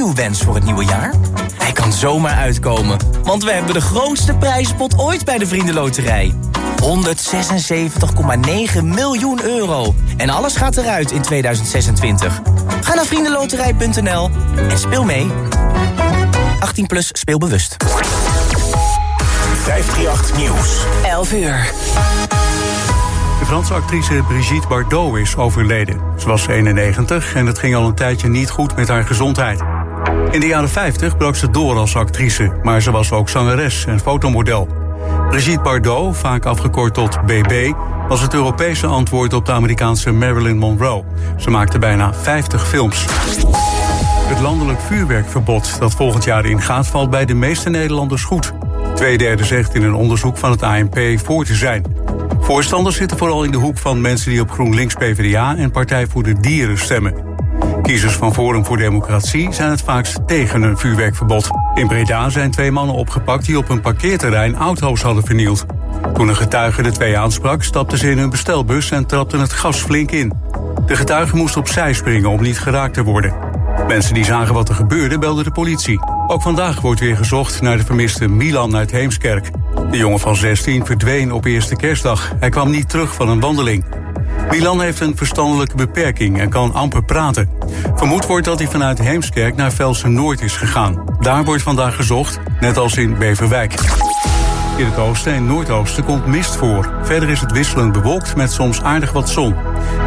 uw wens voor het nieuwe jaar? Hij kan zomaar uitkomen, want we hebben de grootste prijzenpot ooit bij de Vriendenloterij. 176,9 miljoen euro. En alles gaat eruit in 2026. Ga naar vriendenloterij.nl en speel mee. 18 plus speelbewust. 538 Nieuws. 11 uur. De Franse actrice Brigitte Bardot is overleden. Ze was 91 en het ging al een tijdje niet goed met haar gezondheid. In de jaren 50 brak ze door als actrice, maar ze was ook zangeres en fotomodel. Brigitte Bardot, vaak afgekort tot BB, was het Europese antwoord op de Amerikaanse Marilyn Monroe. Ze maakte bijna 50 films. Het landelijk vuurwerkverbod dat volgend jaar ingaat valt bij de meeste Nederlanders goed. Tweederde zegt in een onderzoek van het ANP voor te zijn. Voorstanders zitten vooral in de hoek van mensen die op GroenLinks PvdA en Partij voor de Dieren stemmen. Kiezers van Forum voor Democratie zijn het vaakst tegen een vuurwerkverbod. In Breda zijn twee mannen opgepakt die op een parkeerterrein auto's hadden vernield. Toen een getuige de twee aansprak, stapten ze in hun bestelbus en trapten het gas flink in. De getuige moest opzij springen om niet geraakt te worden. Mensen die zagen wat er gebeurde belden de politie. Ook vandaag wordt weer gezocht naar de vermiste Milan uit Heemskerk. De jongen van 16 verdween op eerste kerstdag. Hij kwam niet terug van een wandeling. Milan heeft een verstandelijke beperking en kan amper praten. Vermoed wordt dat hij vanuit Heemskerk naar Velsen Noord is gegaan. Daar wordt vandaag gezocht, net als in Beverwijk. In het oosten en noordoosten komt mist voor. Verder is het wisselend bewolkt met soms aardig wat zon.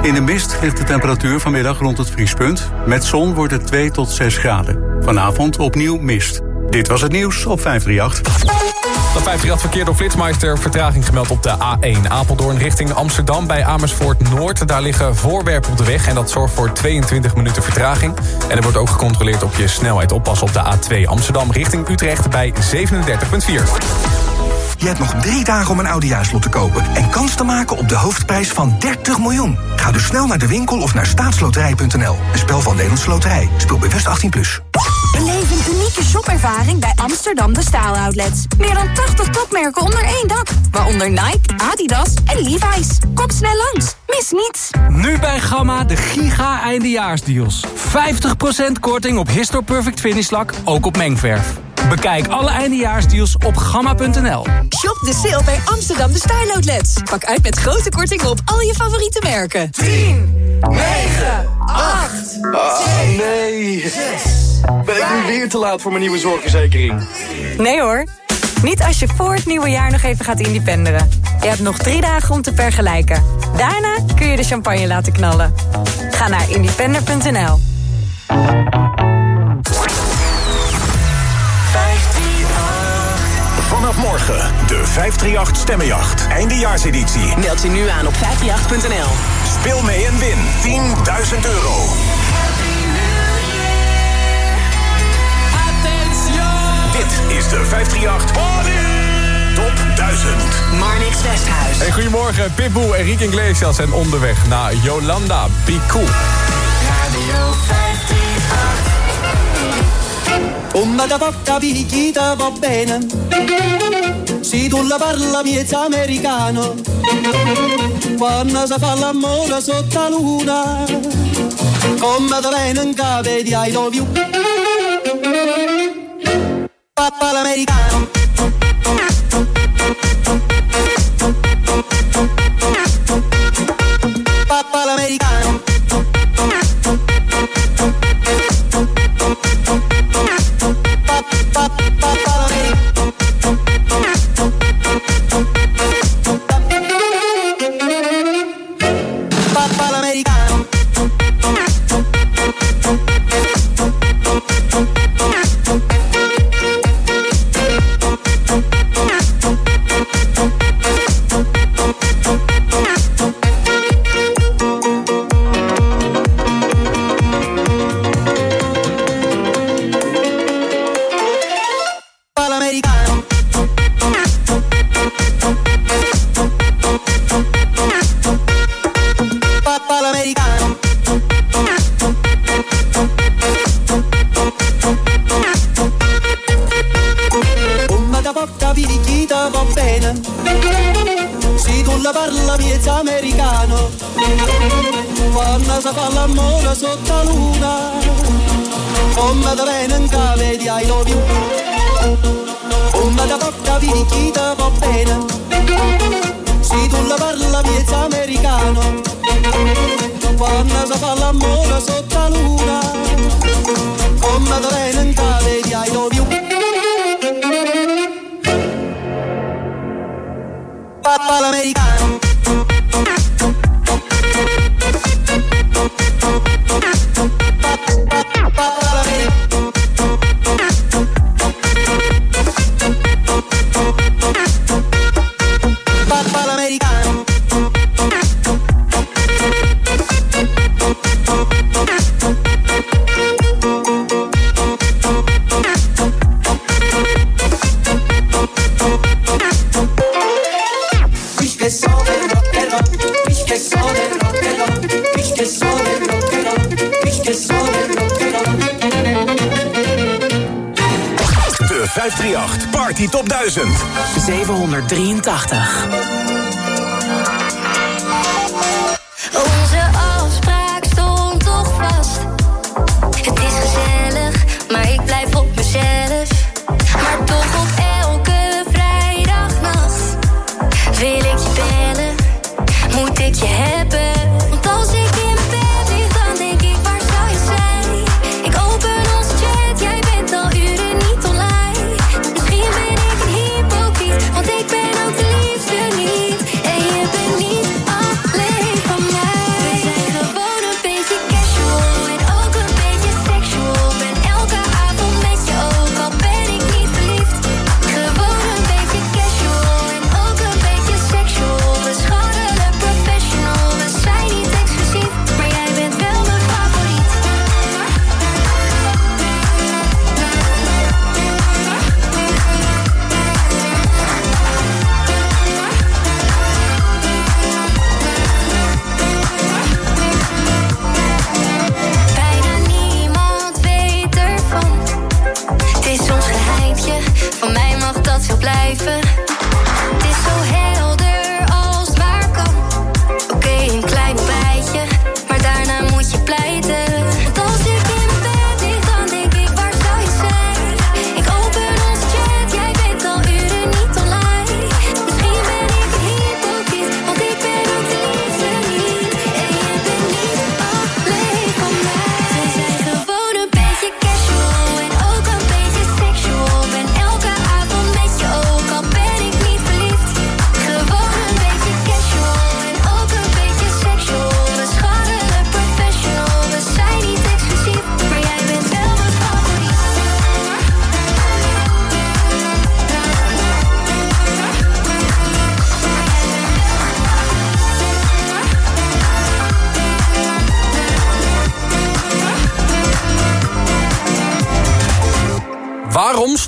In de mist ligt de temperatuur vanmiddag rond het vriespunt. Met zon wordt het 2 tot 6 graden. Vanavond opnieuw mist. Dit was het nieuws op 538. De 538 verkeer door Flitsmeister. Vertraging gemeld op de A1 Apeldoorn richting Amsterdam bij Amersfoort Noord. Daar liggen voorwerpen op de weg en dat zorgt voor 22 minuten vertraging. En er wordt ook gecontroleerd op je snelheid. Oppassen op de A2 Amsterdam richting Utrecht bij 37,4. Je hebt nog drie dagen om een oudejaarslot te kopen... en kans te maken op de hoofdprijs van 30 miljoen. Ga dus snel naar de winkel of naar staatsloterij.nl. Een spel van Nederlandse Loterij. Speel bewust 18+. Plus. Unieke shopervaring bij Amsterdam De Staal Outlets. Meer dan 80 topmerken onder één dak. Waaronder Nike, Adidas en Levi's. Kom snel langs. Mis niets. Nu bij Gamma de giga eindejaarsdeals. 50% korting op Histor Perfect Finish lak, ook op mengverf. Bekijk alle eindejaarsdeals op gamma.nl. Shop de sale bij Amsterdam de Style Outlets. Pak uit met grote kortingen op al je favoriete merken. 10, 9, 8, oh, nee. 6, Ben ik nu weer te laat voor mijn nieuwe zorgverzekering? Nee hoor. Niet als je voor het nieuwe jaar nog even gaat independeren. Je hebt nog drie dagen om te vergelijken. Daarna kun je de champagne laten knallen. Ga naar independer.nl. morgen de 538 Stemmenjacht. Eindejaarseditie. Meld je nu aan op 538.nl. Speel mee en win 10.000 euro. Dit is de 538 Top 1000. Marnix Westhuis. Hey, goedemorgen, Pitbull en Riek Iglesias zijn onderweg naar Jolanda. Be cool. Radio 538. Come da porta picchita va bene. Se tu la parla miezza americano. Quando si fa l'amore sotto la luna Come da in capo di I love you Papà l'americano Top 1000. 783.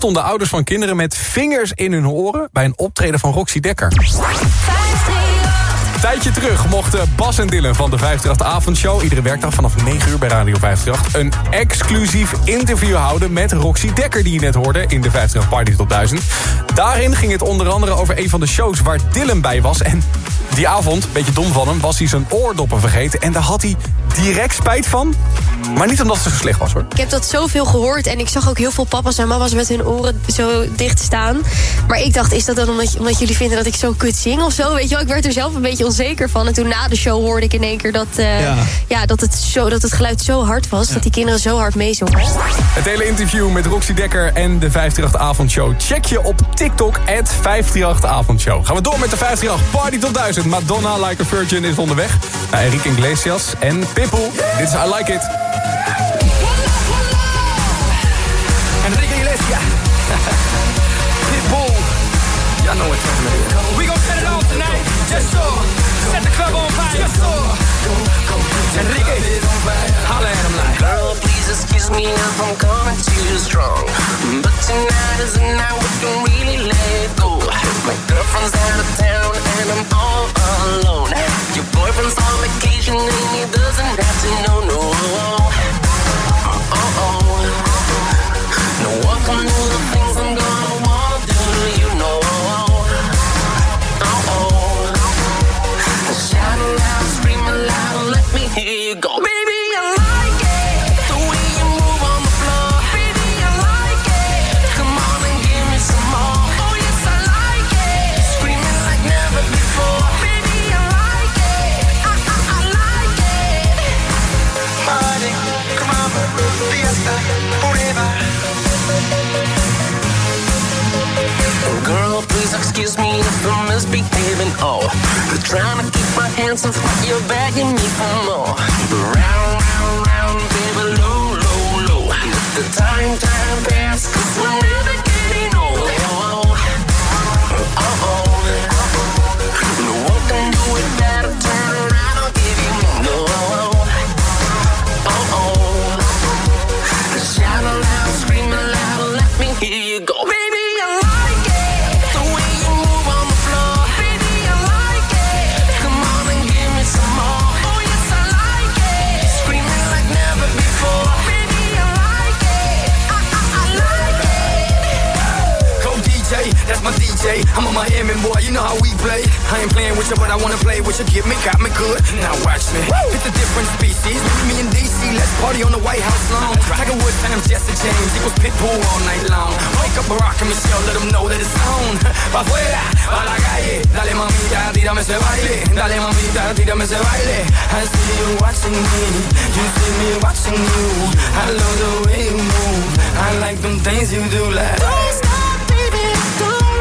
Stonden ouders van kinderen met vingers in hun oren... bij een optreden van Roxy Dekker? Tijdje terug mochten Bas en Dylan van de 538 Avondshow... iedere werkdag vanaf 9 uur bij Radio 538... een exclusief interview houden met Roxy Dekker... die je net hoorde in de 538 Party Top 1000. Daarin ging het onder andere over een van de shows waar Dylan bij was... en die avond, beetje dom van hem, was hij zijn oordoppen vergeten... en daar had hij direct spijt van. Maar niet omdat ze zo slecht was, hoor. Ik heb dat zoveel gehoord en ik zag ook heel veel papa's en mama's met hun oren zo dicht staan. Maar ik dacht, is dat dan omdat, omdat jullie vinden dat ik zo kut zing of zo? Weet je wel, ik werd er zelf een beetje onzeker van. En toen na de show hoorde ik in één keer dat, eh, Ja. ja. dat, het, zo, dat het geluid zo hard was. Dat die kinderen zo hard meezongen. Het hele interview met Roxy Dekker en de 538 Avondshow... check je op TikTok, at 538 Avondshow. Gaan we door met de 538 Party tot 1000. Madonna Like a Virgin is onderweg. Naar Enrique Iglesias en Pitbull. Dit is I Like It. Enrique Iglesias. Pitbull. Y'all know what time it is. We gon' set it off tonight. Just so. Set the club on fire. Just so. Enrique. Holla at him like. Girl, please excuse me if I'm coming too strong. But tonight is the night we can really let go. My girlfriend's out of town and I'm all alone. Your boyfriend's on vacation and he doesn't have to know, I'm misbehaving. Oh, trying to keep my hands off, but you're begging me for more. Round, round, round, baby, low, low, low. Let the time, time pass, cause we're never that's my DJ. I'm a Miami boy, you know how we play. I ain't playing with you, but I wanna play with you. Get me, got me good. Now watch me. It's a different species. Me and DC, let's party on the White House lawn. Tiger Woods times Jesse James equals Pitbull all night long. Wake up Barack and Michelle, let them know that it's on. Pa' afuera, pa' la calle. Dale mamita, tírame ese baile. Dale mamita, tírame ese baile. I see you watching me. You see me watching you. I love the way you move. I like them things you do like. Don't stop.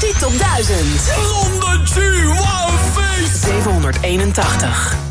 Party Top 1000. Rondetje, wow, feest! 781.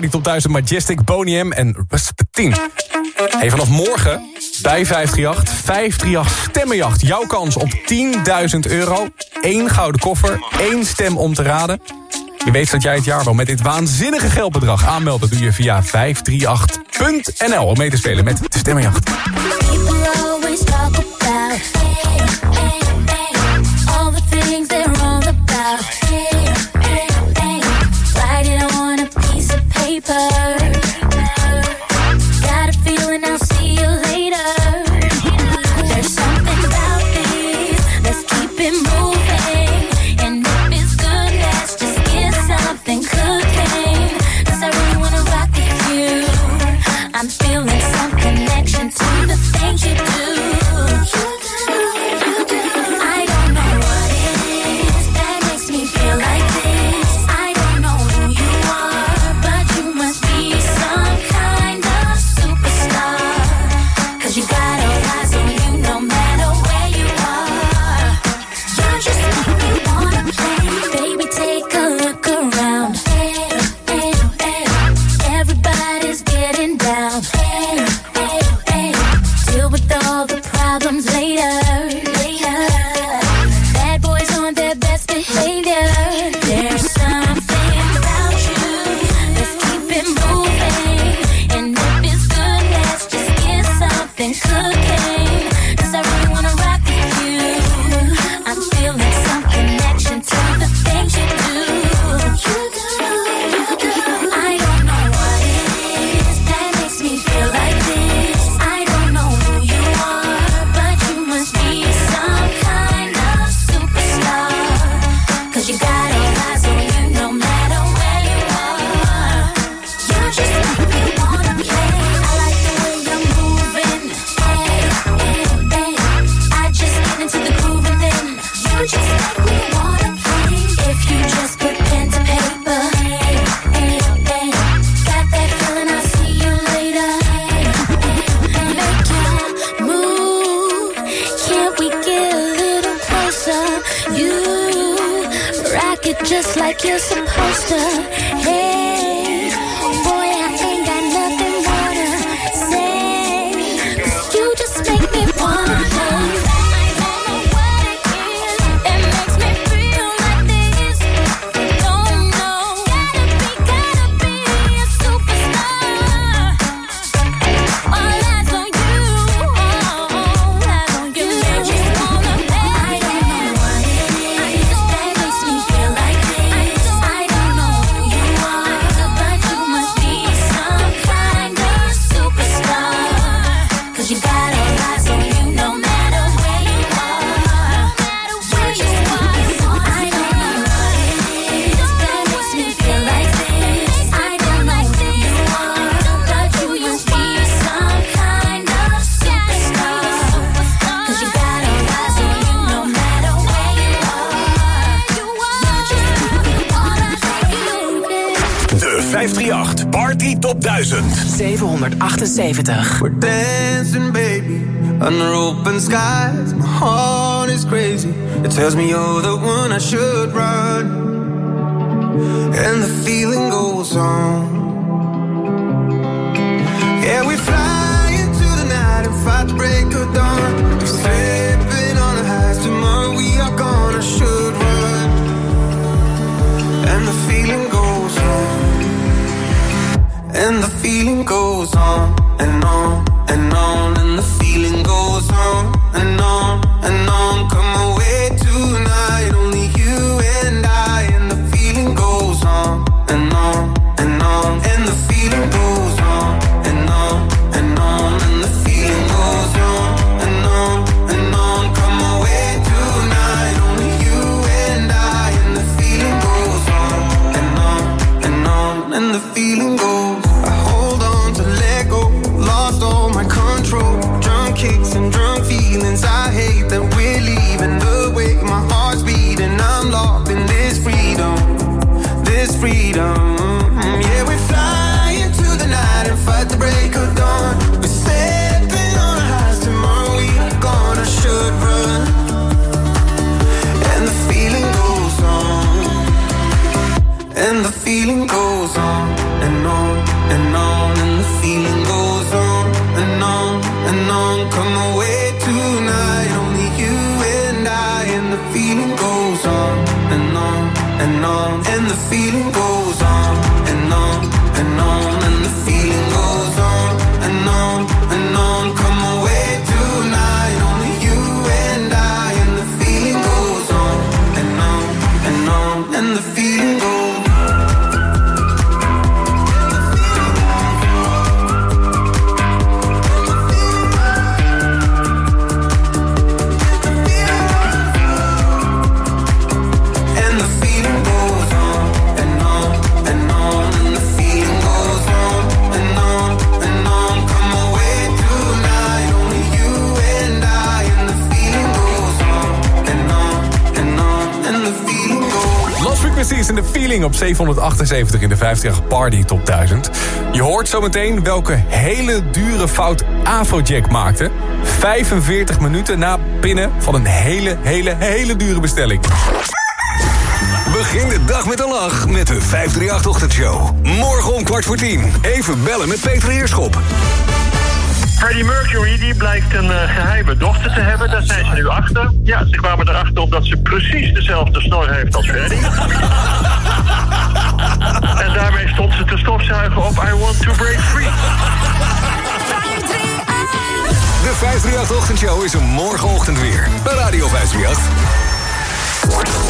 Tot Top 1000 Majestic, Bonium en Rasputin. Hey, vanaf morgen bij 538, 538 Stemmenjacht. Jouw kans op 10.000 euro, één gouden koffer, één stem om te raden. Je weet dat jij het jaar wel met dit waanzinnige geldbedrag Aanmelden doe je via 538.nl om mee te spelen met de Stemmenjacht. after 70. Op 778 in de 50 Party Top 1000. Je hoort zometeen welke hele dure fout Afrojack maakte. 45 minuten na pinnen van een hele, hele, hele dure bestelling. Begin de dag met een lach met de 538-ochtendshow. Morgen om kwart voor tien. Even bellen met Peter Heerschop. Freddie Mercury die blijkt een eh, geheime dochter te hebben. Daar zijn ze nu achter. Ja, ze kwamen erachter omdat ze precies dezelfde snor heeft als Freddie. en daarmee stond ze te stofzuigen op I Want To Break Free. De 538-ochtendshow is er morgenochtend weer. Bij Radio 538.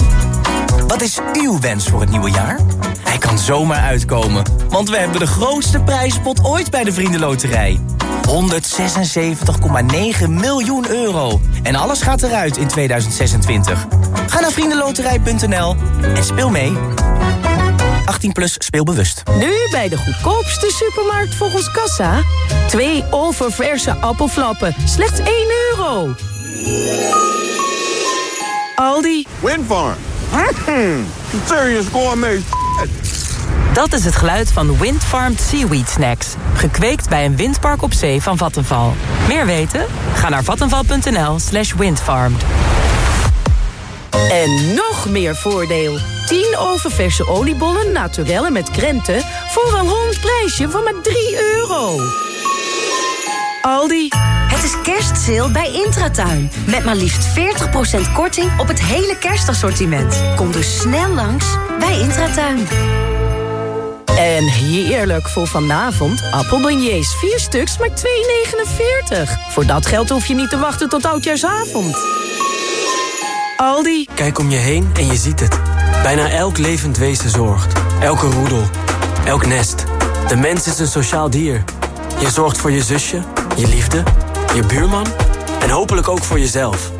Wat is uw wens voor het nieuwe jaar? Hij kan zomaar uitkomen, want we hebben de grootste prijzenpot ooit bij de Vriendenloterij. 176,9 miljoen euro. En alles gaat eruit in 2026. Ga naar vriendenloterij.nl en speel mee. 18 plus speelbewust. Nu bij de goedkoopste supermarkt volgens Kassa. Twee oververse appelflappen. Slechts 1 euro. Aldi. Windfarm. Mm, serious gourmet Dat is het geluid van Windfarmed Seaweed Snacks. Gekweekt bij een windpark op zee van Vattenval. Meer weten? Ga naar vattenval.nl slash windfarmed. En nog meer voordeel. 10 oververse oliebollen naturellen met krenten... voor een rond prijsje van maar 3 euro. Aldi. Het is kerstsale bij Intratuin. Met maar liefst 40% korting op het hele kerstassortiment. Kom dus snel langs bij Intratuin. En heerlijk voor vanavond. Appelbeignets, 4 stuks, maar 2,49. Voor dat geld hoef je niet te wachten tot oudjaarsavond. Aldi. Kijk om je heen en je ziet het. Bijna elk levend wezen zorgt. Elke roedel. Elk nest. De mens is een sociaal dier. Je zorgt voor je zusje, je liefde, je buurman... en hopelijk ook voor jezelf.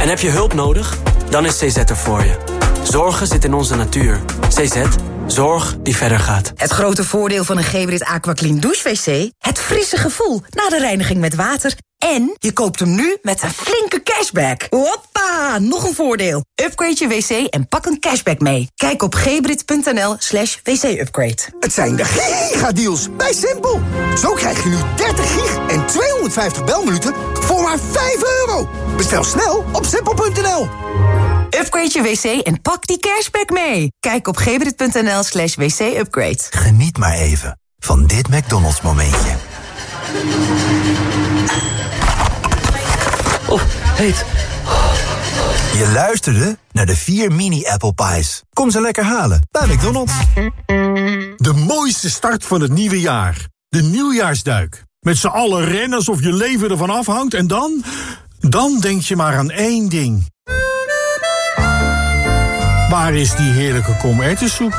En heb je hulp nodig? Dan is CZ er voor je. Zorgen zit in onze natuur. CZ, zorg die verder gaat. Het grote voordeel van een Gebrit Aquaclean douche-wc... het frisse gevoel na de reiniging met water... en je koopt hem nu met een flinke cashback. Hoppa, nog een voordeel. Upgrade je wc en pak een cashback mee. Kijk op gebrit.nl slash wc-upgrade. Het zijn de gigadeals bij Simpel. Zo krijg je nu 30 gig en 250 belminuten voor maar 5 euro. Bestel snel op simpel.nl. Upgrade je wc en pak die cashback mee. Kijk op gebrit.nl slash wc-upgrade. Geniet maar even van dit McDonald's momentje. Oh, heet. Je luisterde naar de vier mini apple pies. Kom ze lekker halen bij McDonald's. De mooiste start van het nieuwe jaar. De nieuwjaarsduik. Met z'n allen rennen alsof je leven ervan afhangt en dan... Dan denk je maar aan één ding. Waar is die heerlijke komertensoep?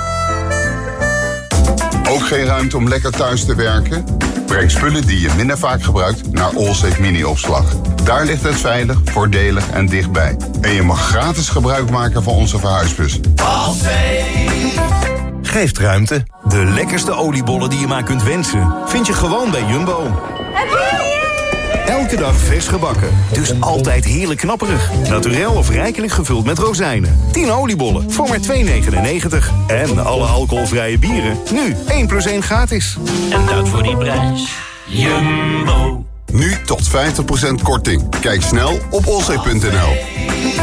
Ook geen ruimte om lekker thuis te werken? Breng spullen die je minder vaak gebruikt naar Allsafe Mini-opslag. Daar ligt het veilig, voordelig en dichtbij. En je mag gratis gebruik maken van onze verhuisbus. Geeft ruimte. De lekkerste oliebollen die je maar kunt wensen. Vind je gewoon bij Jumbo. Elke dag vers gebakken. Dus altijd heerlijk knapperig. Naturel of rijkelijk gevuld met rozijnen. 10 oliebollen voor maar 2,99. En alle alcoholvrije bieren. Nu 1 plus 1 gratis. En dat voor die prijs. Jumbo. Nu tot 50% korting. Kijk snel op olzee.nl.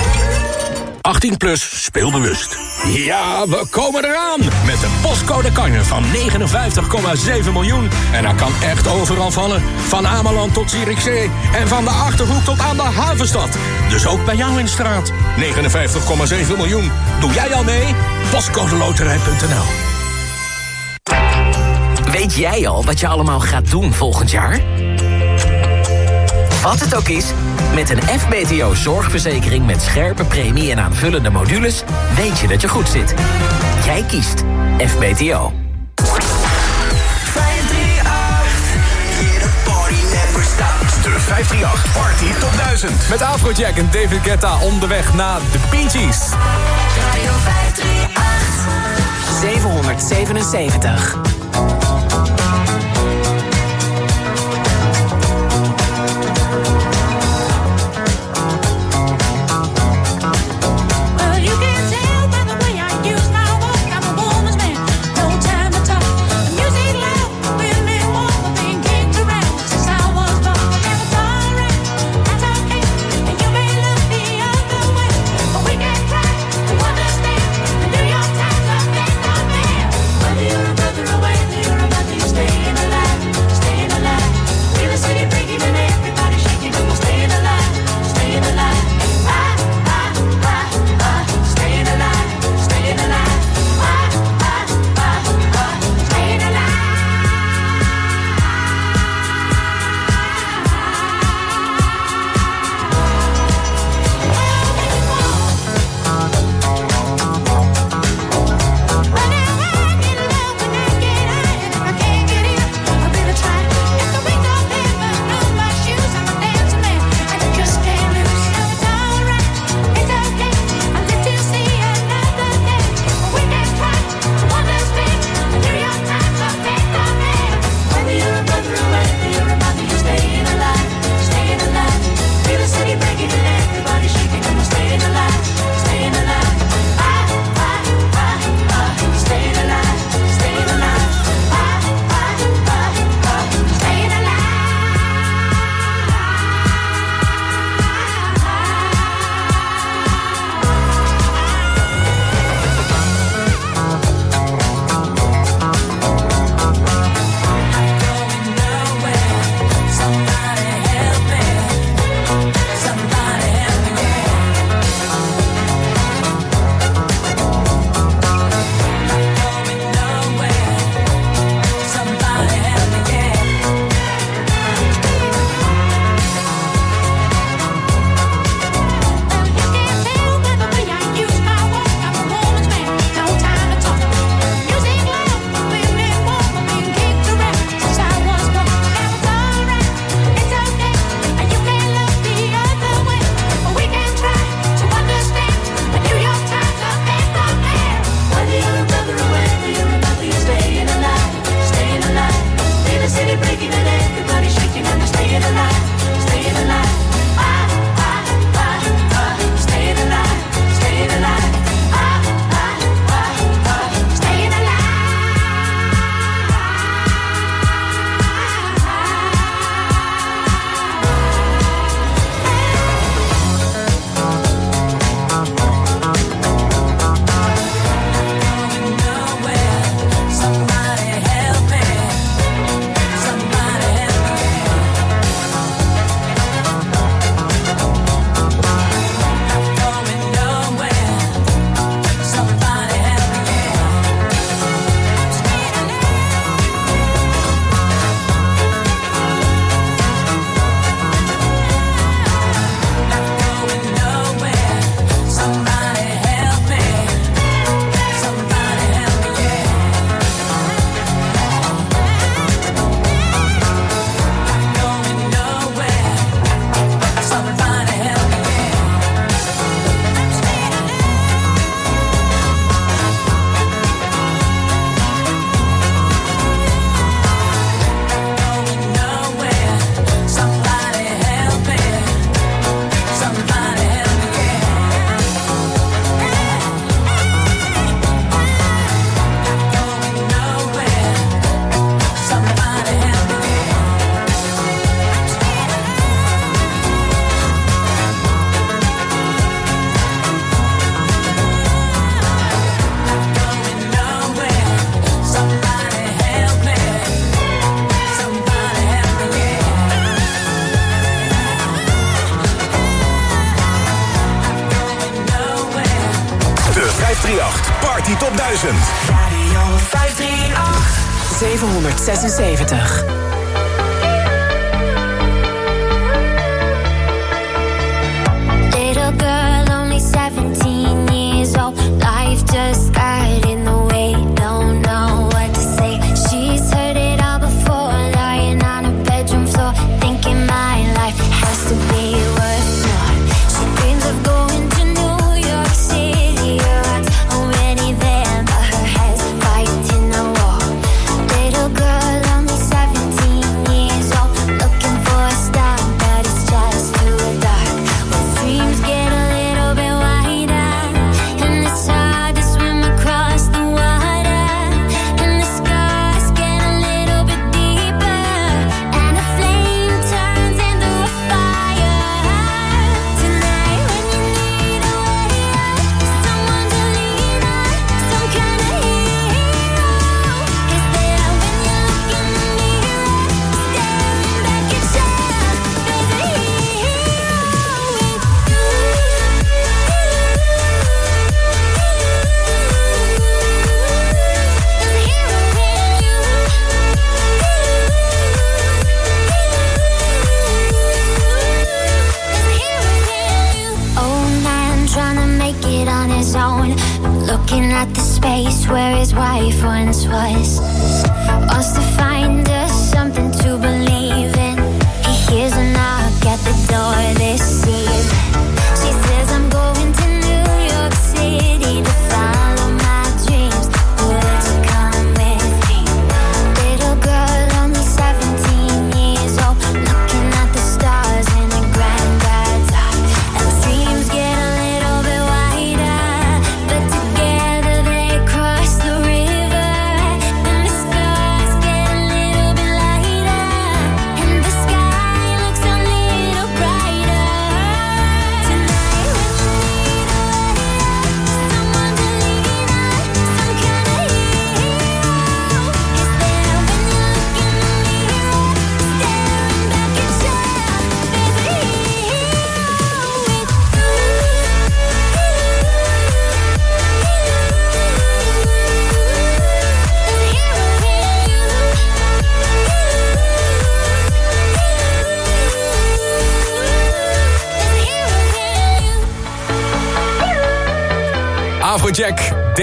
18 plus, speel bewust. Ja, we komen eraan met de postcode kanjer van 59,7 miljoen. En dat kan echt overal vallen. Van Ameland tot Zierikzee en van de Achterhoek tot aan de Havenstad. Dus ook bij jou in de straat. 59,7 miljoen. Doe jij al mee? Postcodeloterij.nl Weet jij al wat je allemaal gaat doen volgend jaar? Wat het ook is, met een FBTO zorgverzekering met scherpe premie en aanvullende modules weet je dat je goed zit. Jij kiest FBTO. De 538 Party Top 1000. Met Afrojack en David Guetta onderweg naar de Bee Gees. 777.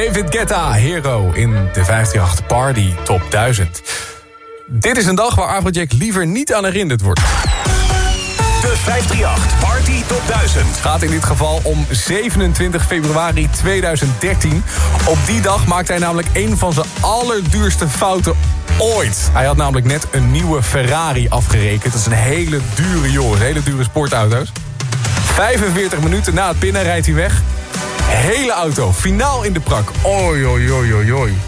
David Guetta, hero in de 538 Party Top 1000. Dit is een dag waar Afrojack liever niet aan herinnerd wordt. De 538 Party Top 1000. Het gaat in dit geval om 27 februari 2013. Op die dag maakte hij namelijk een van zijn allerduurste fouten ooit. Hij had namelijk net een nieuwe Ferrari afgerekend. Dat is een hele dure jongen, hele dure sportauto's. 45 minuten na het pinnen rijdt hij weg. Hele auto, finaal in de prak. Oi, oi, oi, oi, oi.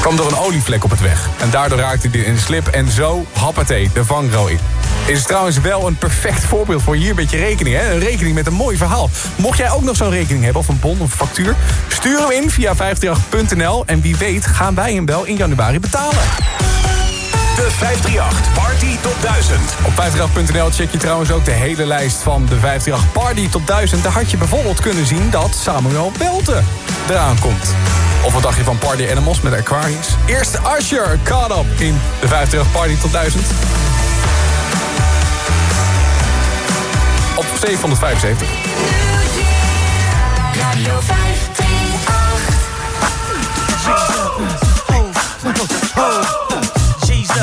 Kwam door een olievlek op het weg. En daardoor raakte hij in slip en zo happatee de vangrail in. Is trouwens wel een perfect voorbeeld voor hier met je rekening. Hè? Een rekening met een mooi verhaal. Mocht jij ook nog zo'n rekening hebben of een bon of factuur... stuur hem in via 538.nl en wie weet gaan wij hem wel in januari betalen. De 538 Party Top 1000. Op 538.nl check je trouwens ook de hele lijst van de 538 Party Top 1000. Daar had je bijvoorbeeld kunnen zien dat Samuel Welte eraan komt. Of wat dacht je van Party Animals met Aquarius? Eerst Usher, Caught Up in de 538 Party Top 1000. Op 775. Radio 538. G's You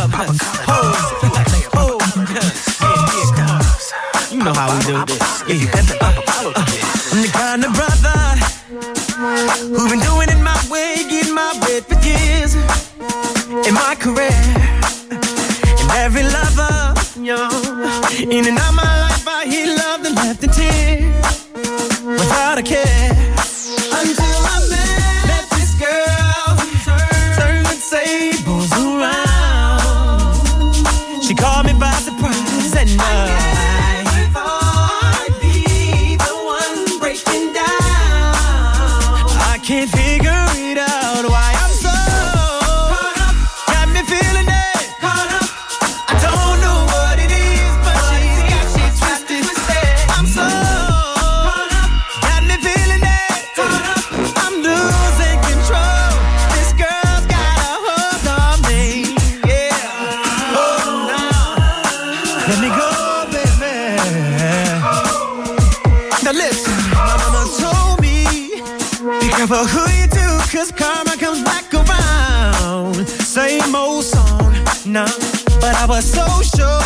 know how we do this. I'm the kind of brother who been doing it my way, getting my bread for years in my career. And every lover, in and out my life, I hear love and left in tears without a care. I was so sure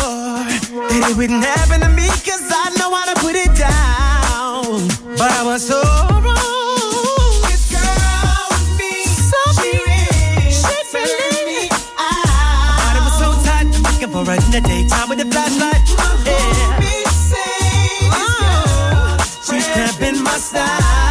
that it wouldn't happen to me, cause I know how to put it down. But I was so wrong. for her in the daytime with the flashlight. Yeah. Oh, she's tapping my style.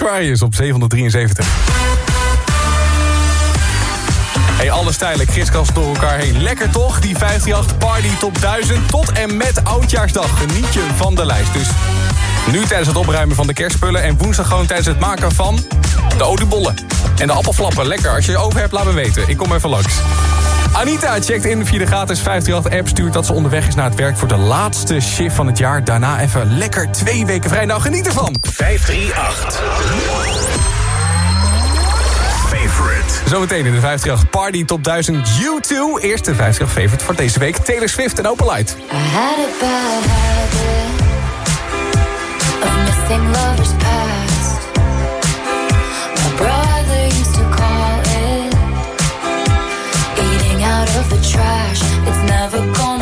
Aquarius op 773. Hey, alle stijlen, kriskast door elkaar heen. Lekker toch? Die 538 Party Top 1000 tot en met Oudjaarsdag. Geniet je van de lijst. Dus nu tijdens het opruimen van de kerstspullen... en woensdag gewoon tijdens het maken van de oliebollen. En de appelflappen. Lekker. Als je je over hebt, laat me weten. Ik kom even langs. Anita checkt in via de gratis 538-app. Stuurt dat ze onderweg is naar het werk voor de laatste shift van het jaar. Daarna even lekker twee weken vrij. Nou, geniet ervan. 538. Favorite. Zometeen in de 538 Party Top 1000 U2. Eerste 538 favorite voor deze week. Taylor Swift en Open Light. I had a bad habit of missing lovers past. for calling.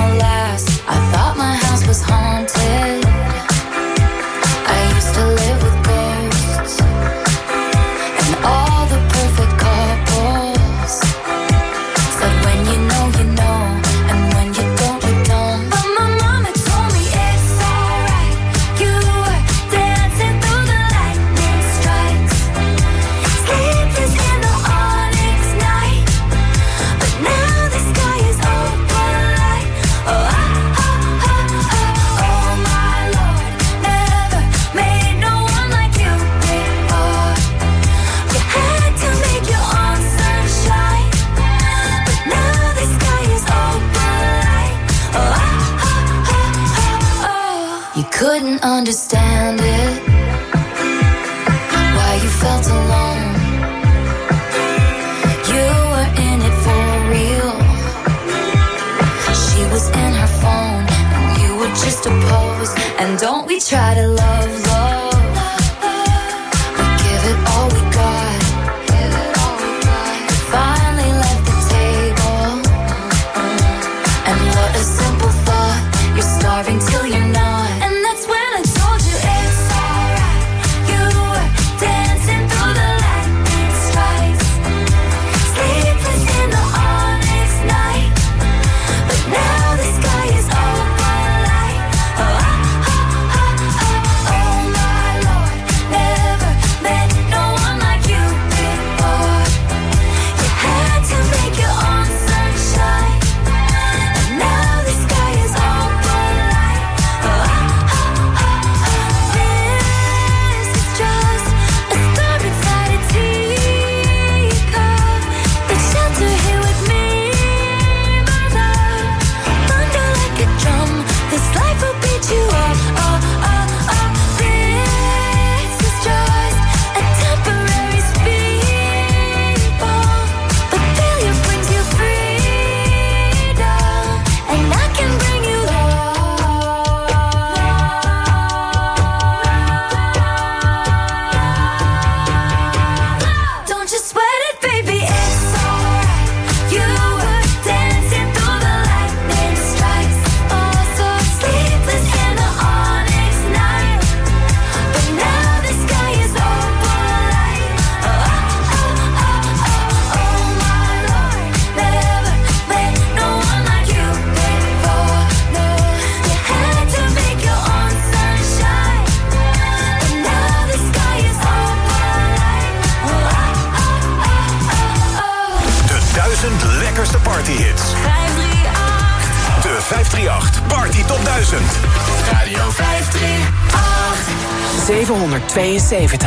70.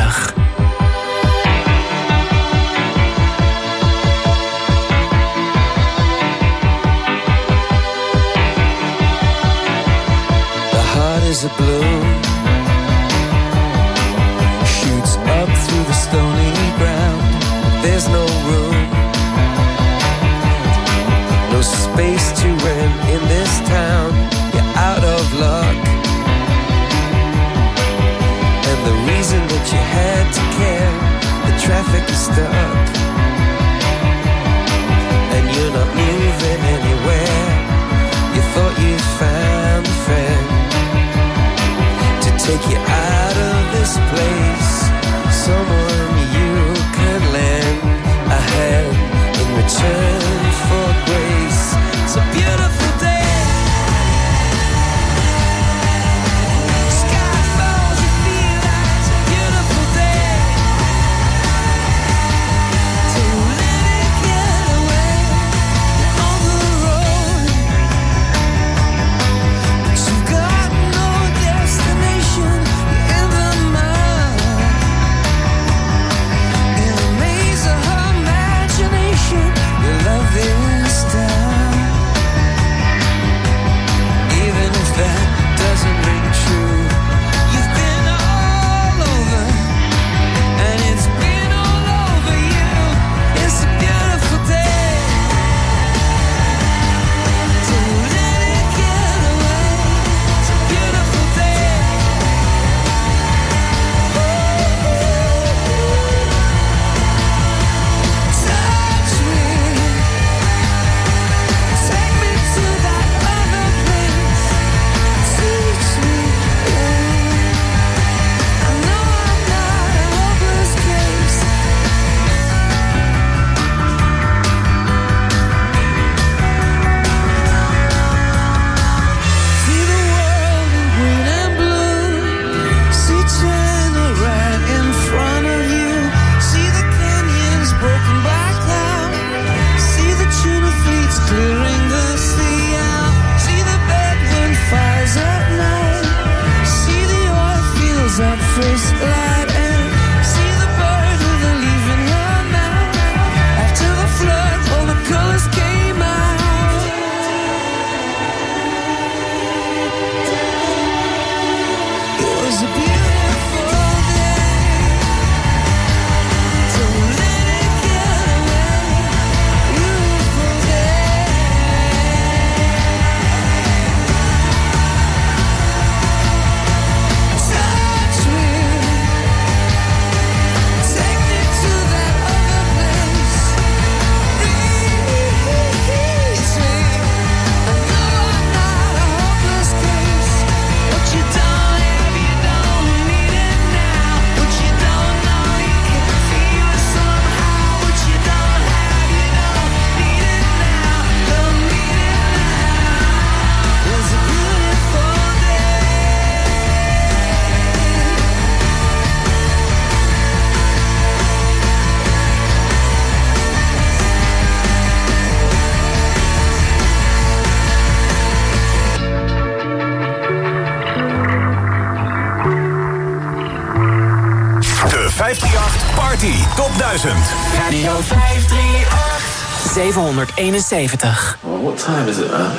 271. Well, what time is it, man?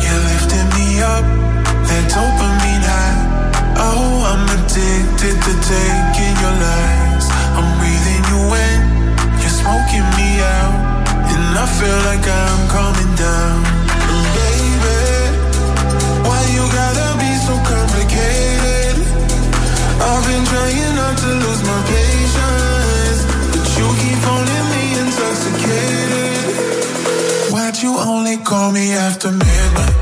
You lifted me up, that dopamine high. Oh, I'm addicted to taking your lies. I'm breathing you in, you're smoking me out. And I feel like I'm coming down. You only call me after midnight.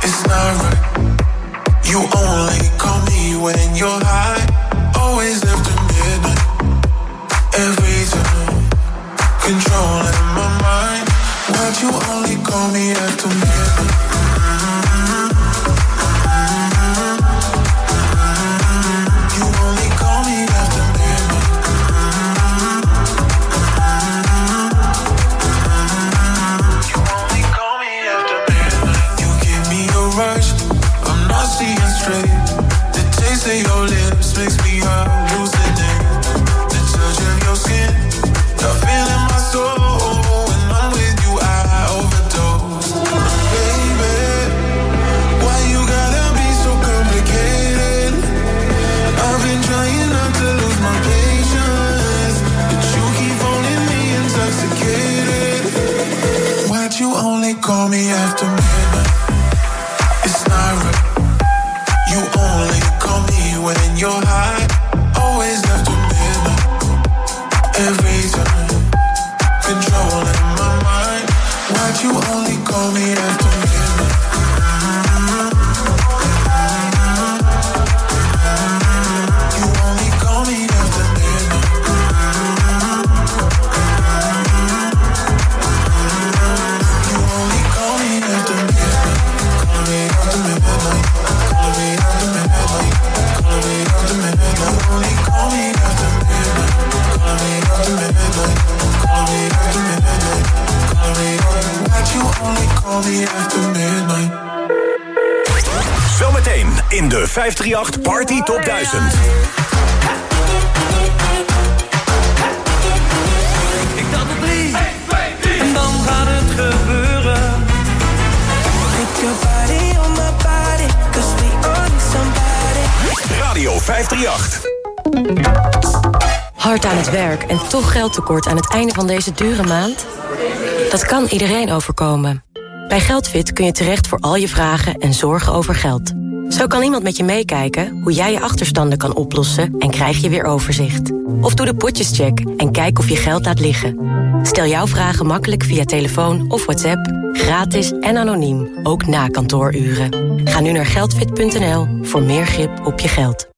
It's not right. You only call me when you're geldtekort aan het einde van deze dure maand? Dat kan iedereen overkomen. Bij Geldfit kun je terecht voor al je vragen en zorgen over geld. Zo kan iemand met je meekijken hoe jij je achterstanden kan oplossen en krijg je weer overzicht. Of doe de potjescheck en kijk of je geld laat liggen. Stel jouw vragen makkelijk via telefoon of WhatsApp, gratis en anoniem, ook na kantooruren. Ga nu naar geldfit.nl voor meer grip op je geld.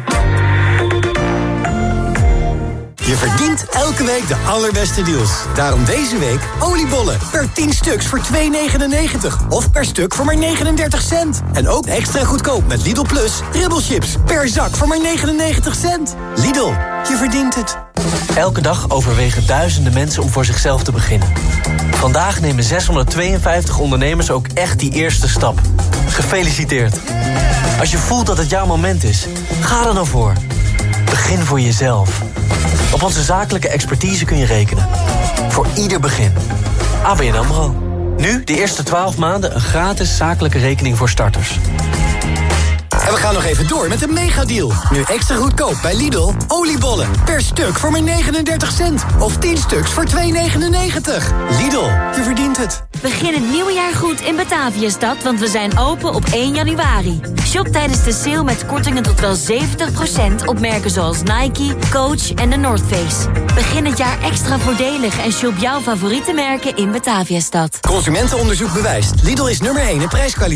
Je verdient elke week de allerbeste deals. Daarom deze week oliebollen per 10 stuks voor 2,99. Of per stuk voor maar 39 cent. En ook extra goedkoop met Lidl Plus ribbelchips per zak voor maar 99 cent. Lidl, je verdient het. Elke dag overwegen duizenden mensen om voor zichzelf te beginnen. Vandaag nemen 652 ondernemers ook echt die eerste stap. Gefeliciteerd. Als je voelt dat het jouw moment is, ga er dan voor. Begin voor jezelf. Op onze zakelijke expertise kun je rekenen. Voor ieder begin. ABN AMRO. Nu de eerste 12 maanden een gratis zakelijke rekening voor starters. En we gaan nog even door met een megadeal. Nu extra goedkoop bij Lidl. Oliebollen per stuk voor maar 39 cent. Of 10 stuks voor 2,99. Lidl, je verdient het. Begin het nieuwe jaar goed in Bataviastad, want we zijn open op 1 januari. Shop tijdens de sale met kortingen tot wel 70% op merken zoals Nike, Coach en de North Face. Begin het jaar extra voordelig en shop jouw favoriete merken in Bataviastad. Consumentenonderzoek bewijst. Lidl is nummer 1 in prijskwaliteit.